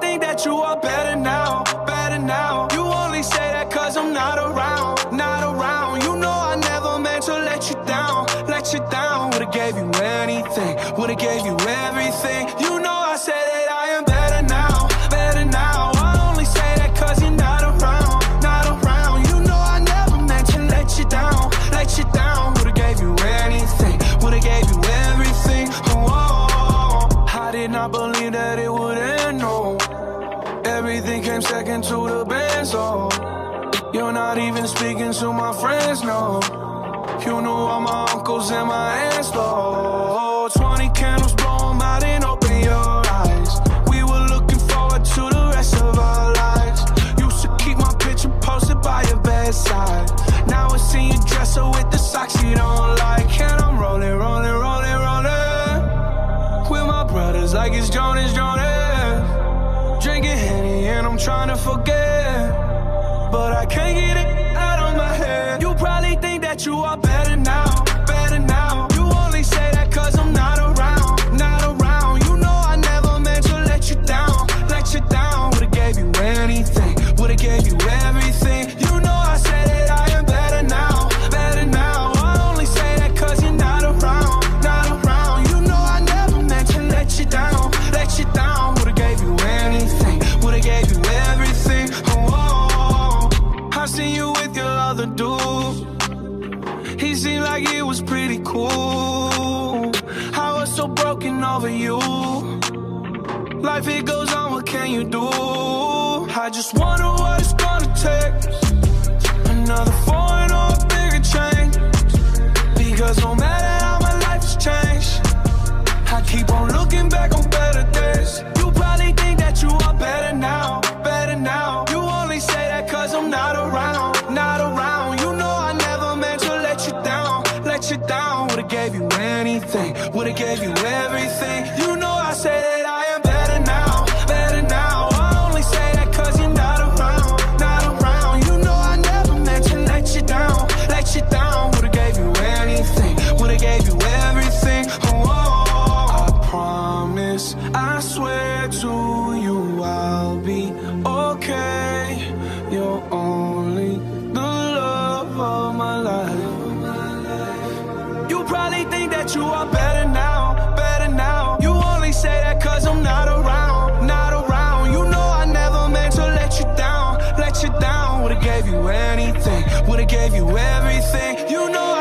think that you are better now, better now. You only say that cause I'm not around, not around. You know I never meant to let you down, let you down. Would've gave you anything, would've gave you everything. You know I said that I am better now, better now. I only say that cause you're not around, not around. You know I never meant to let you down, let you down. Would've gave you anything, would've gave you everything. Oh, oh, oh. I did not believe that it. Everything came second to the band, so oh. you're not even speaking to my friends, no. You knew all my uncles and my aunts, though. 20 candles, blow 'em out and open your eyes. We were looking forward to the rest of our lives. Used to keep my picture posted by your bedside. Now I see you dresser with the socks you don't like. And I'm rolling, rolling, rolling, rolling. With my brothers like it's Jonas, Jonas. Drinking Henny and I'm trying to forget. But I can't get it out of my head. You probably think that you are seen you with your other dude. He seemed like he was pretty cool. I was so broken over you. Life it goes on, what can you do? I just wonder what it's gonna take. Another foreign or a bigger change. Because no matter would've gave you everything. You know I say that I am better now, better now. I only say that cause you're not around, not around. You know I never meant to let you down, let you down. Would've gave you anything, would've gave you everything. Oh, oh, I promise, I swear to you I'll be okay. You're only the love of my life. You probably think would've gave you everything. You know